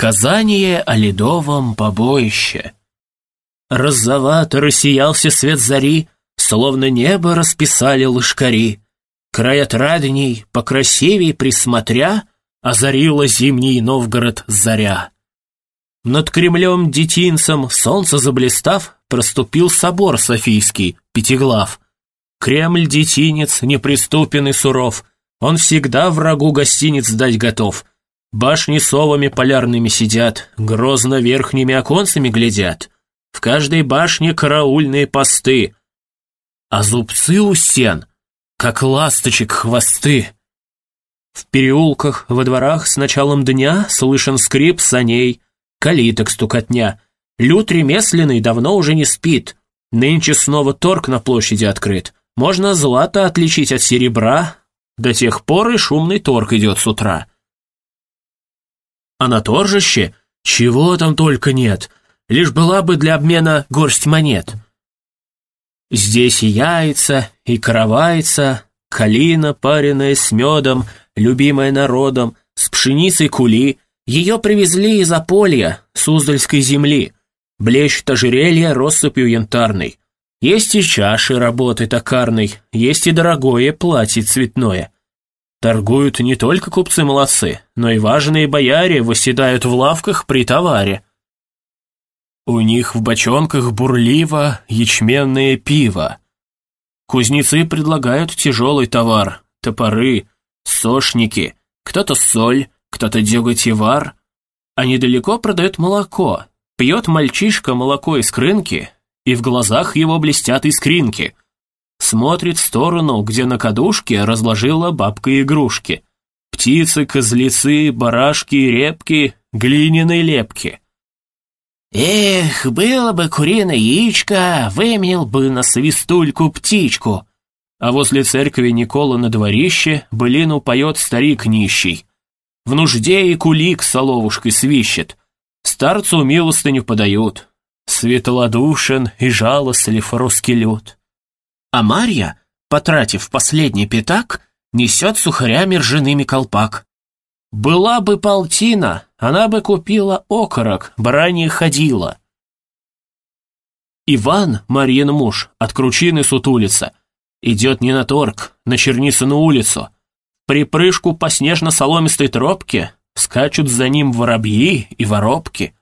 Сказание о ледовом побоище. Розовато рассиялся свет зари, Словно небо расписали лыжкари. Край отрадней, покрасивей присмотря, Озарила зимний Новгород заря. Над Кремлем детинцем, солнце заблистав, Проступил собор Софийский, пятиглав. Кремль детинец, неприступен и суров, Он всегда врагу гостиниц дать готов. Башни совами полярными сидят, Грозно верхними оконцами глядят. В каждой башне караульные посты, А зубцы у стен, как ласточек хвосты. В переулках, во дворах с началом дня Слышен скрип саней, калиток стукотня. Люд ремесленный давно уже не спит. Нынче снова торг на площади открыт. Можно злато отличить от серебра. До тех пор и шумный торг идет с утра. А на торжище чего там только нет, лишь была бы для обмена горсть монет. Здесь и яйца, и каравайца, калина, пареная с медом, любимая народом, с пшеницей кули. Ее привезли из Аполья, Суздальской земли. Блещут ожерелья россыпью янтарной. Есть и чаши работы токарной, есть и дорогое платье цветное. Торгуют не только купцы-молодцы, но и важные бояре восседают в лавках при товаре. У них в бочонках бурливо ячменное пиво. Кузнецы предлагают тяжелый товар, топоры, сошники, кто-то соль, кто-то деготь и вар. А недалеко продают молоко. Пьет мальчишка молоко из крынки, и в глазах его блестят искринки – Смотрит в сторону, где на кадушке разложила бабка игрушки. Птицы, козлицы, барашки, репки, глиняные лепки. «Эх, было бы куриное яичко, выменил бы на свистульку птичку!» А возле церкви Никола на дворище былину поет старик нищий. В нужде и кулик соловушкой свищет, старцу милостыню подают. Светлодушен и жалостлив русский люд. А Марья, потратив последний пятак, несет сухарями ржаными колпак. Была бы полтина, она бы купила окорок, баранье ходила. Иван, Марьин муж, от кручины сутулится. Идет не на торг, на Чернисину улицу. При прыжку по снежно-соломистой тропке скачут за ним воробьи и воробки.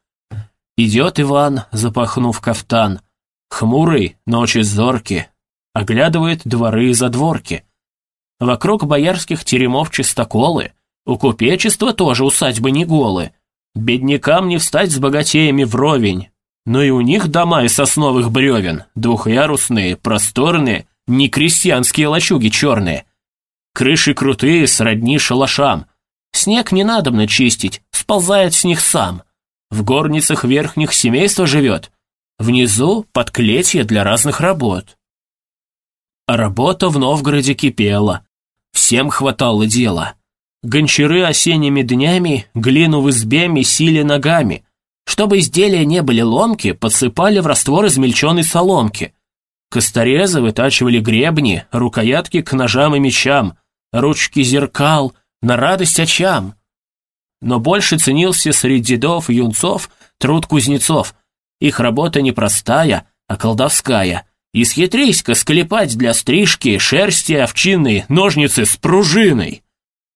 Идет Иван, запахнув кафтан, хмурый, ночи зоркий, оглядывает дворы и задворки. Вокруг боярских теремов чистоколы, у купечества тоже усадьбы не голы. Беднякам не встать с богатеями вровень, но и у них дома из сосновых бревен, двухъярусные, просторные, не крестьянские лачуги черные. Крыши крутые, сродни шалашам. Снег не надобно чистить, сползает с них сам. В горницах верхних семейство живет, внизу подклетье для разных работ. Работа в Новгороде кипела. Всем хватало дела. Гончары осенними днями глину в избе месили ногами. Чтобы изделия не были ломки, подсыпали в раствор измельченной соломки. Косторезы вытачивали гребни, рукоятки к ножам и мечам, ручки зеркал, на радость очам. Но больше ценился среди дедов и юнцов труд кузнецов. Их работа не простая, а колдовская. Исхитрись-ка склепать для стрижки шерсти овчины ножницы с пружиной.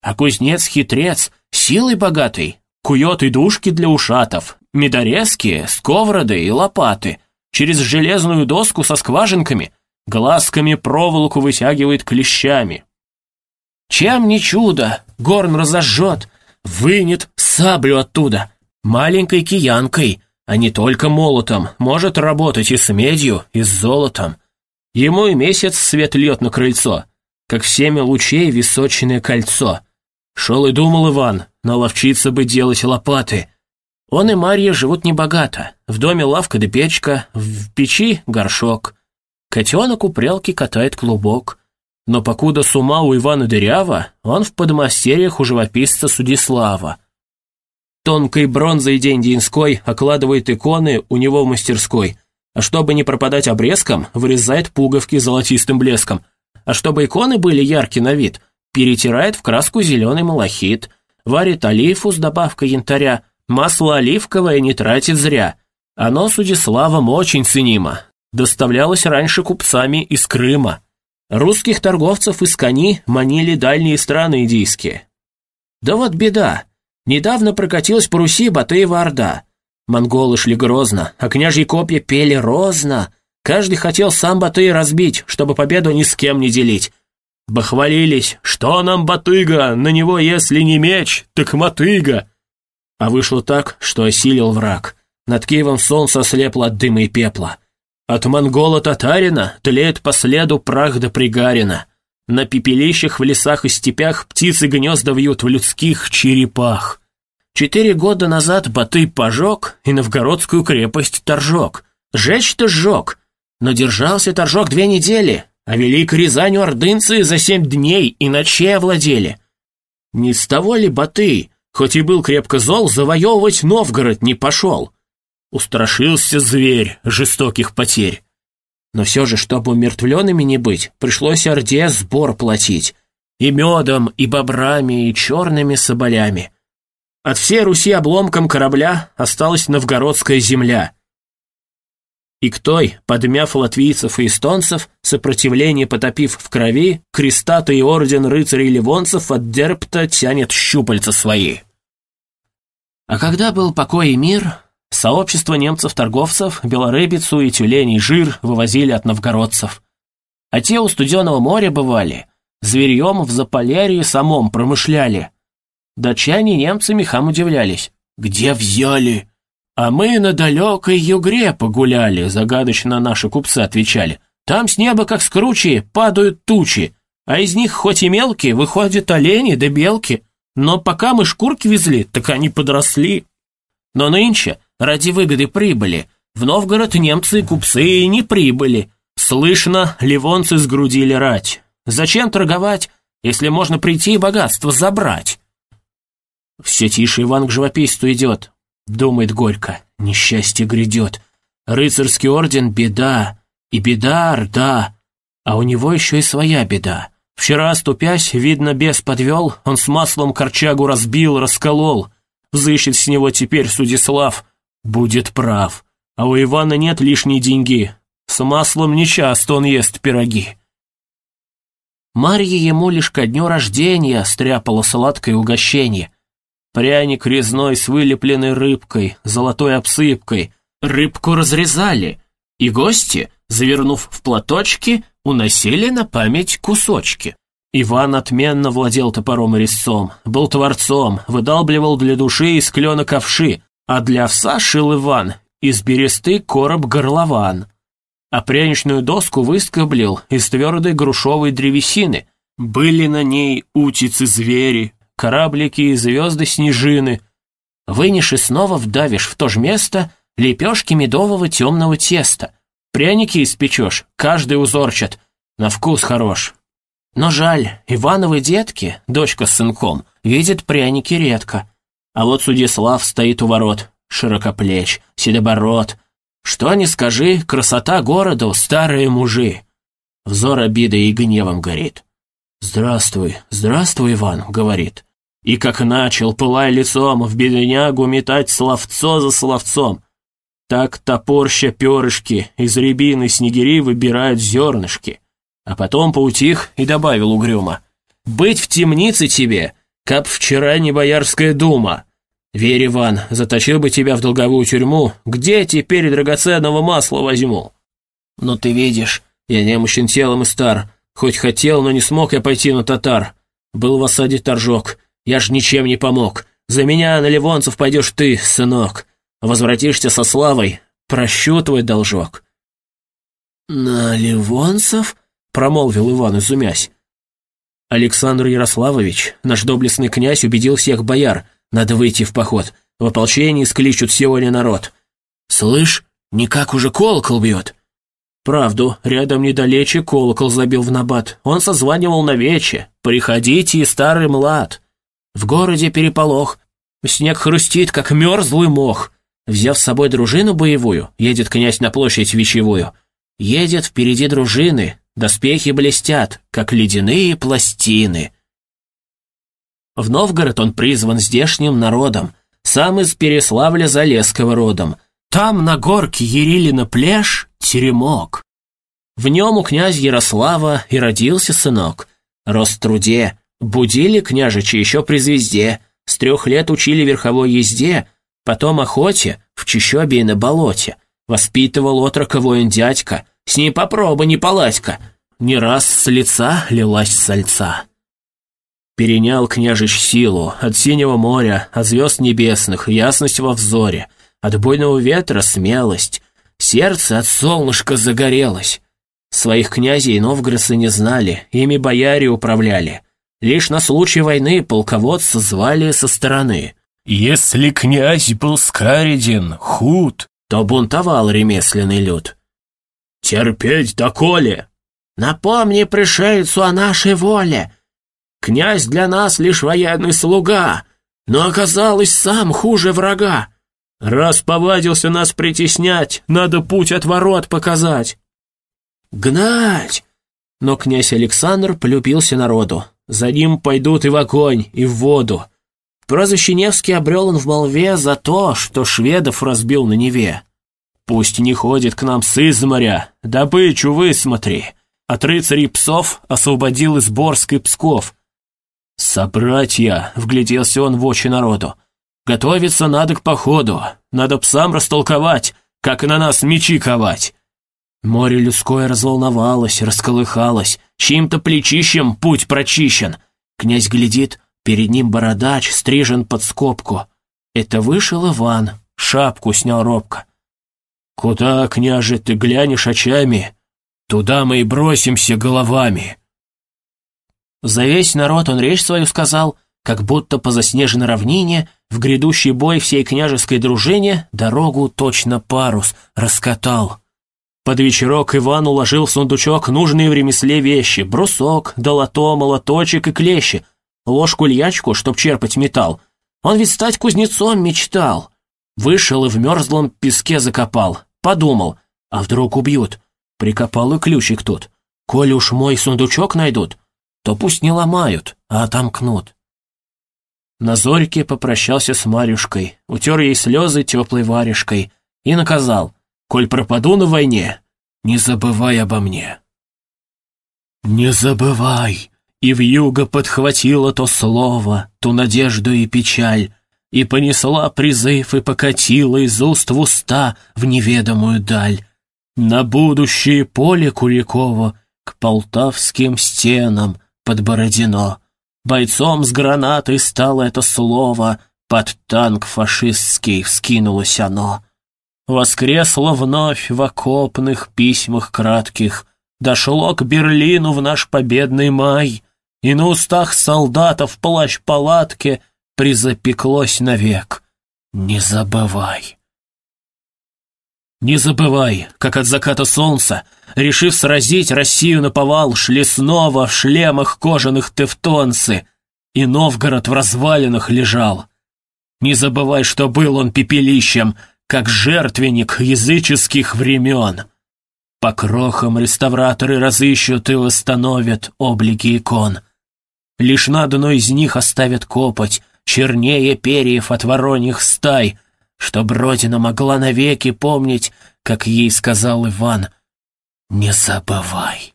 А кузнец-хитрец, силой богатый, кует и душки для ушатов, медорезки, сковороды и лопаты, через железную доску со скважинками, глазками проволоку вытягивает клещами. Чем не чудо, горн разожжет, вынет саблю оттуда, маленькой киянкой — а не только молотом, может работать и с медью, и с золотом. Ему и месяц свет льет на крыльцо, как всеми лучей височное кольцо. Шел и думал Иван, наловчиться бы делать лопаты. Он и Марья живут небогато, в доме лавка да печка, в печи горшок. Котенок у прялки катает клубок. Но покуда с ума у Ивана дырява, он в подмастерьях у живописца Судислава. Тонкой бронзой день деньской окладывает иконы у него в мастерской, а чтобы не пропадать обрезком, вырезает пуговки золотистым блеском, а чтобы иконы были яркие на вид, перетирает в краску зеленый малахит, варит олифу с добавкой янтаря, масло оливковое не тратит зря. Оно Судиславом очень ценимо. Доставлялось раньше купцами из Крыма. Русских торговцев из Кани манили дальние страны индийские. Да вот беда. Недавно прокатилась по Руси Батыева Орда. Монголы шли грозно, а княжьи копья пели розно. Каждый хотел сам Батыя разбить, чтобы победу ни с кем не делить. Бахвалились, что нам Батыга, на него если не меч, так мотыга. А вышло так, что осилил враг. Над Киевом солнце ослепло от дыма и пепла. От монгола-татарина тлеет по следу прах до пригарина. На пепелищах в лесах и степях птицы гнезда вьют в людских черепах. Четыре года назад Батый пожег и новгородскую крепость торжок. Жечь-то сжег, но держался торжок две недели, а великой Рязанью ордынцы за семь дней и ночей овладели. Не с того ли Батый, хоть и был крепко зол, завоевывать Новгород не пошел? Устрашился зверь жестоких потерь. Но все же, чтобы умертвленными не быть, пришлось Орде сбор платить. И медом, и бобрами, и черными соболями. От всей Руси обломком корабля осталась новгородская земля. И к той, подмяв латвийцев и эстонцев, сопротивление потопив в крови, крестатый орден рыцарей-ливонцев от Дерпта тянет щупальца свои. А когда был покой и мир, Сообщество немцев-торговцев белорыбицу и тюленей жир вывозили от новгородцев. А те у Студенного моря бывали, зверьем в Заполярье самом промышляли. Датчане немцы мехам удивлялись. «Где взяли?» «А мы на далекой югре погуляли», — загадочно наши купцы отвечали. «Там с неба, как с кручи, падают тучи, а из них хоть и мелкие, выходят олени да белки, но пока мы шкурки везли, так они подросли». Но нынче ради выгоды прибыли. В Новгород немцы и купцы не прибыли. Слышно, ливонцы сгрудили рать. Зачем торговать, если можно прийти и богатство забрать? Все тише Иван к живописцу идет. Думает горько, несчастье грядет. Рыцарский орден — беда, и беда — орда. А у него еще и своя беда. Вчера, ступясь, видно, бес подвел, он с маслом корчагу разбил, расколол. Взыщет с него теперь Судислав, Будет прав. А у Ивана нет лишней деньги. С маслом нечасто он ест пироги. Марья ему лишь ко дню рождения стряпала сладкое угощение. Пряник резной с вылепленной рыбкой, золотой обсыпкой. Рыбку разрезали, и гости, завернув в платочки, уносили на память кусочки. Иван отменно владел топором и резцом, был творцом, выдалбливал для души из клена ковши, а для овса шил Иван из бересты короб горлован, а пряничную доску выскоблил из твердой грушовой древесины. Были на ней утицы-звери, кораблики и звезды-снежины. Вынешь и снова вдавишь в то же место лепешки медового темного теста. Пряники испечешь, каждый узорчат, на вкус хорош. Но жаль, Ивановы детки, дочка с сынком, видят пряники редко. А вот Судислав стоит у ворот, широкоплеч, седобород. Что ни скажи, красота города, старые мужи. Взор обидой и гневом горит. «Здравствуй, здравствуй, Иван», — говорит. И как начал, пылая лицом, в беднягу метать словцо за словцом. Так топорща перышки, из рябины снегири выбирают зернышки. А потом поутих и добавил угрюмо. «Быть в темнице тебе, как вчера не Боярская дума. Верь, Иван, заточил бы тебя в долговую тюрьму, где теперь драгоценного масла возьму? Но ты видишь, я немощен телом и стар, хоть хотел, но не смог я пойти на татар. Был в осаде торжок, я ж ничем не помог. За меня на ливонцев пойдешь ты, сынок. Возвратишься со славой, прощу твой должок. «На ливонцев?» — промолвил Иван, изумясь. Александр Ярославович, наш доблестный князь, убедил всех бояр. Надо выйти в поход. В ополчении скличут сегодня народ. Слышь, никак уже колокол бьет. Правду, рядом недалече колокол забил в набат. Он созванивал на вече. Приходите, и старый млад. В городе переполох. Снег хрустит, как мерзлый мох. Взяв с собой дружину боевую, едет князь на площадь вечевую. Едет впереди дружины, Доспехи блестят, как ледяные пластины. В Новгород он призван здешним народом. сам из Переславля-Залесского родом. Там на горке Ерилина плешь теремок. В нем у князя Ярослава и родился сынок. Рос труде, будили княжичи еще при звезде, с трех лет учили верховой езде, потом охоте в чащобе и на болоте. Воспитывал отрока воин дядька, с ней попробуй не палатька. Не раз с лица лилась сальца. Перенял княжич силу от синего моря, от звезд небесных, ясность во взоре, от буйного ветра смелость, сердце от солнышка загорелось. Своих князей новгородцы не знали, ими бояре управляли. Лишь на случай войны полководца звали со стороны. Если князь был скареден, худ, то бунтовал ремесленный люд. «Терпеть доколе!» «Напомни пришельцу о нашей воле!» Князь для нас лишь военный слуга, но оказалось сам хуже врага. Раз повадился нас притеснять, надо путь от ворот показать. Гнать! Но князь Александр полюбился народу. За ним пойдут и в огонь, и в воду. Прозвище Невский обрел он в молве за то, что шведов разбил на Неве. Пусть не ходит к нам с изморя, добычу высмотри. От рыцарей псов освободил из Борск и Псков — «Собратья!» — вгляделся он в очи народу. «Готовиться надо к походу, надо псам растолковать, как и на нас мечи ковать!» Море людское разволновалось, расколыхалось, чьим-то плечищем путь прочищен. Князь глядит, перед ним бородач, стрижен под скобку. Это вышел Иван, шапку снял робко. «Куда, княже, ты глянешь очами? Туда мы и бросимся головами!» За весь народ он речь свою сказал, как будто по заснеженной равнине в грядущий бой всей княжеской дружине дорогу точно парус раскатал. Под вечерок Иван уложил в сундучок нужные в ремесле вещи, брусок, долото, молоточек и клещи, ложку-льячку, чтоб черпать металл. Он ведь стать кузнецом мечтал. Вышел и в мерзлом песке закопал. Подумал, а вдруг убьют? Прикопал и ключик тут. Коли уж мой сундучок найдут, то пусть не ломают, а отомкнут. На зорьке попрощался с Марюшкой, утер ей слезы теплой варежкой и наказал, «Коль пропаду на войне, не забывай обо мне». «Не забывай!» И вьюга подхватила то слово, ту надежду и печаль, и понесла призыв и покатила из уст в уста в неведомую даль. На будущее поле Куликова к полтавским стенам под Бородино. Бойцом с гранатой стало это слово, под танк фашистский вскинулось оно. Воскресло вновь в окопных письмах кратких, дошло к Берлину в наш победный май, и на устах солдатов плащ-палатки призапеклось навек. Не забывай. Не забывай, как от заката солнца, решив сразить Россию на повал, шли снова в шлемах кожаных тевтонцы, и Новгород в развалинах лежал. Не забывай, что был он пепелищем, как жертвенник языческих времен. По крохам реставраторы разыщут и восстановят облики икон. Лишь на одной из них оставят копоть, чернее перьев от вороньих стай — чтоб Родина могла навеки помнить, как ей сказал Иван, «Не забывай».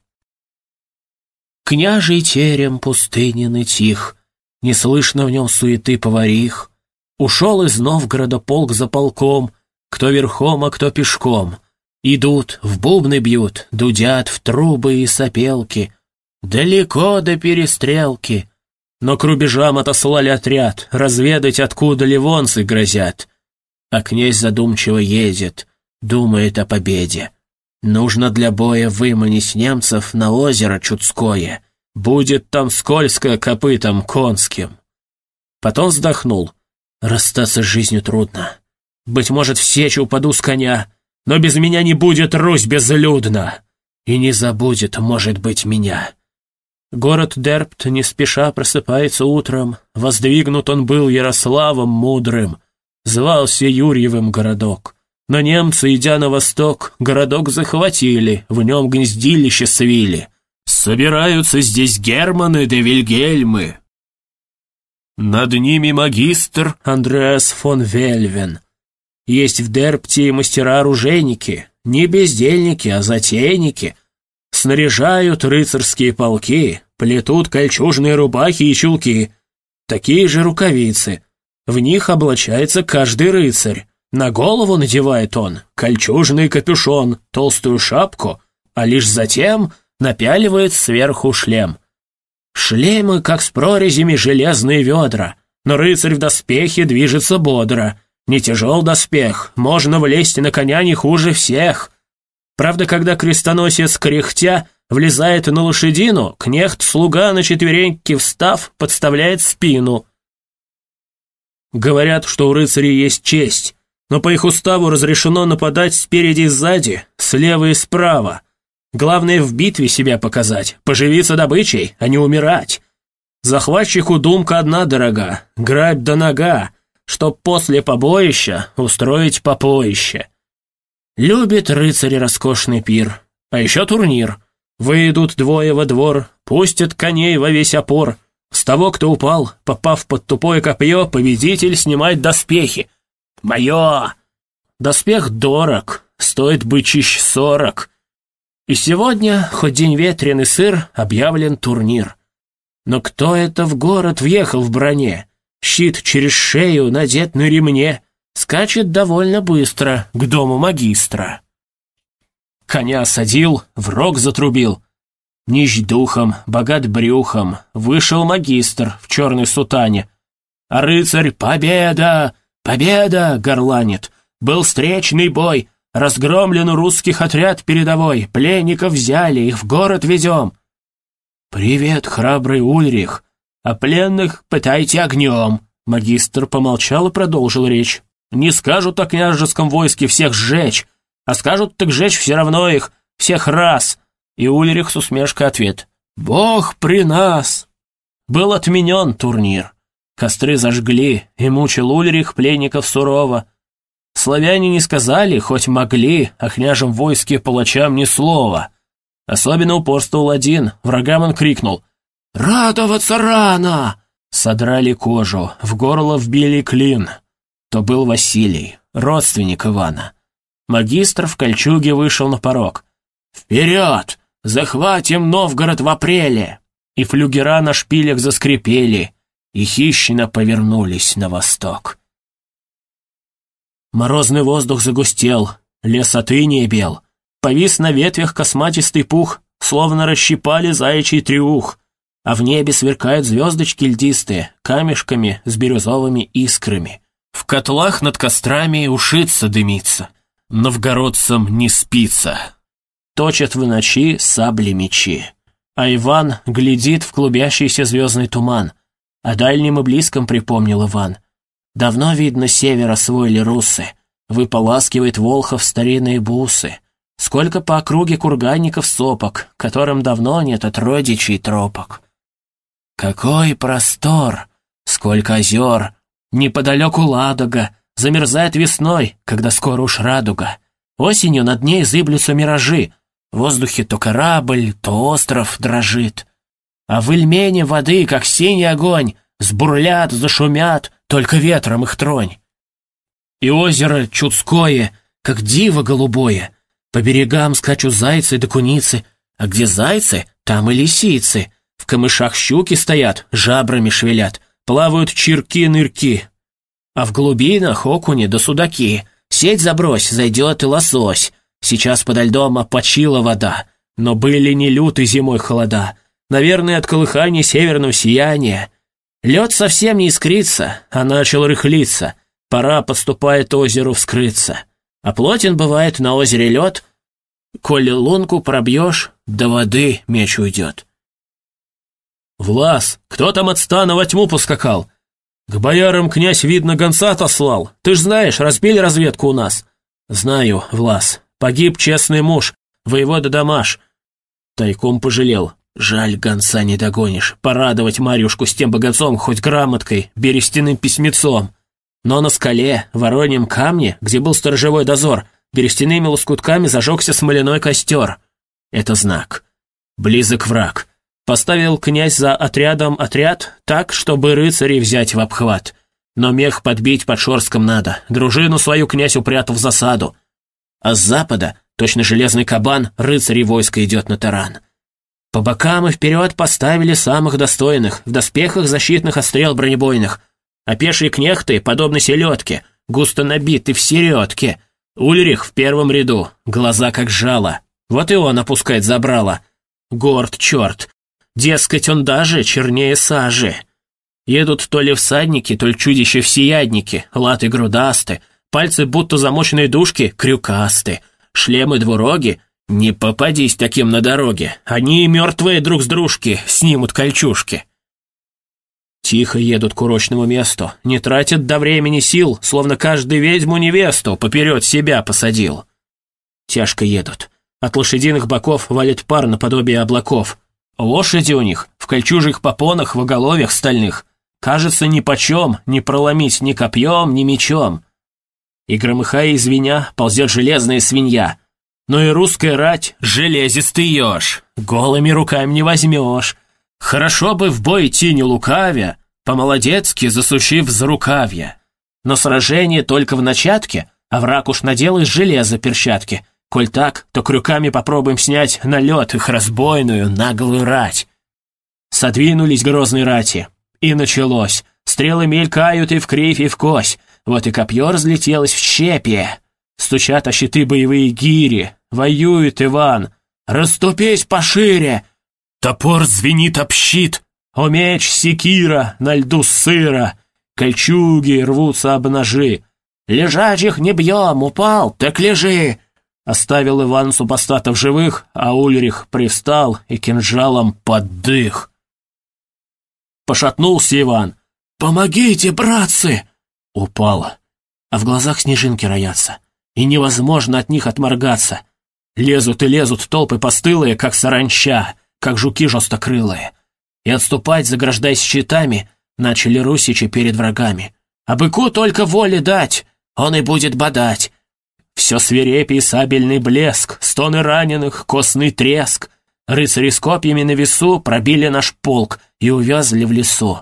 Княжий терем пустынен и тих, Не слышно в нем суеты поварих. Ушел из Новгорода полк за полком, Кто верхом, а кто пешком. Идут, в бубны бьют, дудят в трубы и сопелки. Далеко до перестрелки. Но к рубежам отослали отряд, Разведать, откуда ливонцы грозят. А князь задумчиво едет, думает о победе. Нужно для боя выманить немцев на озеро Чудское. Будет там скользко копытом конским. Потом вздохнул. Расстаться с жизнью трудно. Быть может, в сечь упаду с коня, но без меня не будет Русь безлюдна. И не забудет, может быть, меня. Город Дерпт не спеша просыпается утром, воздвигнут он был Ярославом мудрым, звался Юрьевым городок. Но немцы, идя на восток, городок захватили, в нем гнездилище свили. Собираются здесь Германы да Вильгельмы. Над ними магистр Андреас фон Вельвен. Есть в Дерпте мастера-оружейники, не бездельники, а затейники. Снаряжают рыцарские полки, плетут кольчужные рубахи и чулки. Такие же рукавицы. В них облачается каждый рыцарь. На голову надевает он кольчужный капюшон, толстую шапку, а лишь затем напяливает сверху шлем. Шлемы, как с прорезями железные ведра, но рыцарь в доспехе движется бодро. Не тяжел доспех, можно влезть на коня не хуже всех. Правда, когда крестоносец кряхтя влезает на лошадину, кнехт-слуга на четвереньки встав подставляет спину. Говорят, что у рыцарей есть честь, но по их уставу разрешено нападать спереди и сзади, слева и справа. Главное в битве себя показать, поживиться добычей, а не умирать. Захватчику думка одна дорога — грабь до нога, чтоб после побоища устроить попоище. Любит рыцари роскошный пир, а еще турнир. Выйдут двое во двор, пустят коней во весь опор. С того, кто упал, попав под тупое копье, победитель снимает доспехи. Мое! Доспех дорог, стоит бычищ сорок. И сегодня, хоть день ветреный сыр, объявлен турнир. Но кто это в город въехал в броне? Щит через шею надет на ремне, скачет довольно быстро к дому магистра. Коня садил, в рог затрубил. Нищ духом, богат брюхом, вышел магистр в черной сутане. А рыцарь «Победа! Победа!» горланит. Был встречный бой, Разгромлен у русских отряд передовой, пленников взяли, их в город везем. Привет, храбрый Ульрих, а пленных пытайте огнем. Магистр помолчал и продолжил речь. Не скажут о княжеском войске всех сжечь, а скажут так жечь все равно их, всех раз. И Ульрих с усмешкой ответ. Бог при нас. Был отменен турнир. Костры зажгли, и мучил Ульрих пленников сурово. Славяне не сказали, хоть могли, о княжем войске палачам ни слова. Особенно упорствовал один, врагам он крикнул «Радоваться рано!» Содрали кожу, в горло вбили клин. То был Василий, родственник Ивана. Магистр в кольчуге вышел на порог. «Вперед! Захватим Новгород в апреле!» И флюгера на шпилях заскрипели, и хищно повернулись на восток. Морозный воздух загустел, лес от инея бел. Повис на ветвях косматистый пух, словно расщипали заячий трюх. А в небе сверкают звездочки льдистые, камешками с бирюзовыми искрами. Котлах над кострами ушица дымится, новгородцам не спится. Точат в ночи сабли мечи. А Иван глядит в клубящийся звездный туман. О дальнем и близком припомнил Иван — Давно, видно, север освоили русы. Выполаскивает Волхов старинные бусы. Сколько по округе курганников сопок, которым давно нет от родичей тропок. Какой простор, сколько озер, неподалеку Ладога, замерзает весной, когда скоро уж радуга. Осенью над ней зыблются миражи, в воздухе то корабль, то остров дрожит. А в Ильмене воды, как синий огонь, сбурлят, зашумят, только ветром их тронь. И озеро Чудское, как диво голубое. По берегам скачут зайцы да куницы, а где зайцы, там и лисицы. В камышах щуки стоят, жабрами шевелят, плавают чирки-нырки. А в глубинах окуни да судаки. Сеть забрось, зайдет и лосось. Сейчас подо льдом опочила вода, но были не люты зимой холода. Наверное, от колыхания северного сияния. Лед совсем не искрится, а начал рыхлиться. Пора подступает озеру вскрыться. А плотен бывает на озере лед. Коли лунку пробьешь, до воды меч уйдет. «Влас, кто там от стана во тьму поскакал? К боярам князь, видно, гонца отослал. Ты ж знаешь, разбили разведку у нас». «Знаю, Влас. Погиб честный муж, воевода Дамаш». Тайком пожалел. Жаль, гонца не догонишь. Порадовать Марьюшку с тем богатцом хоть грамоткой, берестяным письмецом. Но на скале, вороньем камне, где был сторожевой дозор, берестяными лоскутками зажегся смоляной костер. Это знак. Близок враг. Поставил князь за отрядом отряд так, чтобы рыцарей взять в обхват. Но мех подбить под Шорском надо. Дружину свою князь упрятал в засаду. А с запада, точно железный кабан, рыцарей войска идет на таран. По бокам и вперед поставили самых достойных, в доспехах защитных острел бронебойных. А пешие кнехты, подобно селедке, густо набиты в середке. Ульрих в первом ряду, глаза как жало. Вот и он опускает забрало. Горд черт, Дескать, он даже чернее сажи. Едут то ли всадники, то ли чудища-всеядники, латы грудасты, пальцы будто замоченные душки крюкасты, шлемы двуроги. Не попадись таким на дороге, они мертвые друг с дружки снимут кольчушки. Тихо едут к урочному месту, не тратят до времени сил, словно каждый ведьму невесту поперед себя посадил. Тяжко едут. От лошадиных боков валит пар наподобие облаков. Лошади у них в кольчужих попонах в оголовьях стальных. Кажется, ни почем не проломить ни копьем, ни мечом. И громыхая и звеня ползет железная свинья. Но и русская рать — железистый еж. Голыми руками не возьмешь. Хорошо бы в бой идти не лукавя, по-молодецки засушив за рукавья. Но сражение только в начатке, а враг уж надел из железа перчатки — Коль так, то крюками попробуем снять налет их разбойную, наглую рать. Содвинулись грозные рати. И началось. Стрелы мелькают и в кривь, и в кось. Вот и копье разлетелось в щепи. Стучат о щиты боевые гири. Воюет Иван. «Раступись пошире!» Топор звенит об щит. О меч секира на льду сыра. Кольчуги рвутся об ножи. «Лежачих не бьем, упал, так лежи!» Оставил Иван супостатов живых, а Ульрих пристал и кинжалом поддых. Пошатнулся Иван. «Помогите, братцы!» Упала. А в глазах снежинки роятся. И невозможно от них отморгаться. Лезут и лезут толпы постылые, как саранча, как жуки жесткрылые. И отступать, заграждаясь щитами, начали русичи перед врагами. А быку только воли дать, он и будет бодать. Все свирепий сабельный блеск, стоны раненых, костный треск. Рыцари с копьями на весу пробили наш полк и увязли в лесу.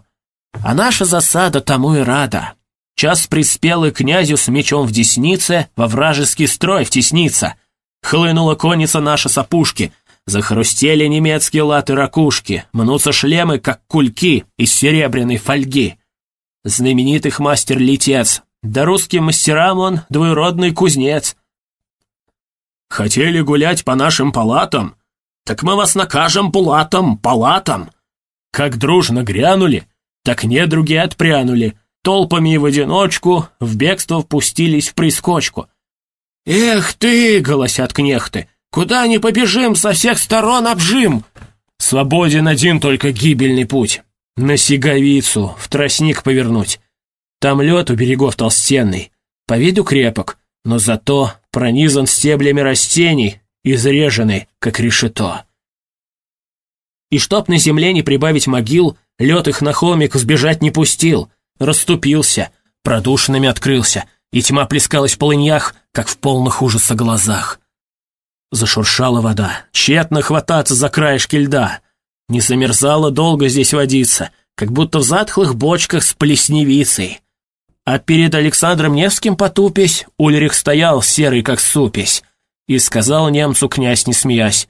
А наша засада тому и рада. Час приспел и князю с мечом в деснице во вражеский строй втесниться. Хлынула конница наша с опушки, захрустели немецкие латы-ракушки, мнутся шлемы, как кульки из серебряной фольги. Знаменитых мастер-летец да русским мастерам он двоюродный кузнец. Хотели гулять по нашим палатам? Так мы вас накажем пулатом, палатам. Как дружно грянули, так недруги отпрянули, толпами и в одиночку в бегство впустились в прискочку. «Эх ты!» — голосят кнехты. «Куда не побежим, со всех сторон обжим!» Свободен один только гибельный путь. На Сиговицу, в тростник повернуть. Там лед у берегов толстенный, по виду крепок, но зато пронизан стеблями растений, изреженный, как решето. И чтоб на земле не прибавить могил, лед их на холмик сбежать не пустил, расступился, продушенными открылся, и тьма плескалась в полыньях, как в полных ужаса глазах. Зашуршала вода, тщетно хвататься за краешки льда. Не замерзало долго здесь водиться, как будто в затхлых бочках с плесневицей. А перед Александром Невским потупясь, Ульрих стоял серый как супесь, и сказал немцу князь, не смеясь,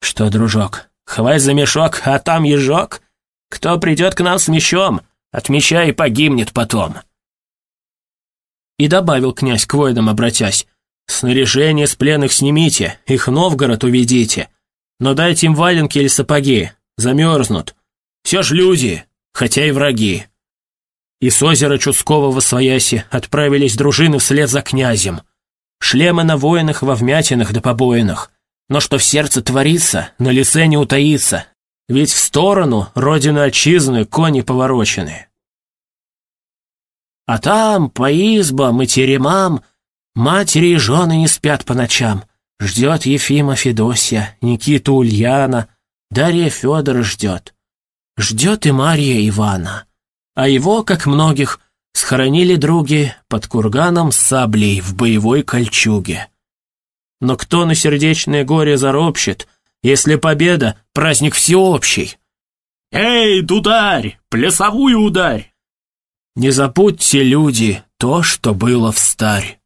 «Что, дружок, хвай за мешок, а там ежок? Кто придет к нам с мечом, от меча и погибнет потом». И добавил князь к воинам, обратясь, «Снаряжение с пленных снимите, их Новгород уведите, но дайте им валенки или сапоги, замерзнут. Все ж люди, хотя и враги». И с озера Чудского во Свояси отправились дружины вслед за князем. Шлемы на воинах во вмятинах да побоинах. Но что в сердце творится, на лице не утаится, ведь в сторону родину отчизны кони поворочены. А там, по избам и теремам, матери и жены не спят по ночам. Ждет Ефима Федосия, Никиту Ульяна, Дарья Федора ждет. Ждет и Мария Ивана а его, как многих, схоронили други под курганом саблей в боевой кольчуге. Но кто на сердечное горе заропщет, если победа — праздник всеобщий? «Эй, дударь! Плясовую ударь!» Не забудьте, люди, то, что было в старь.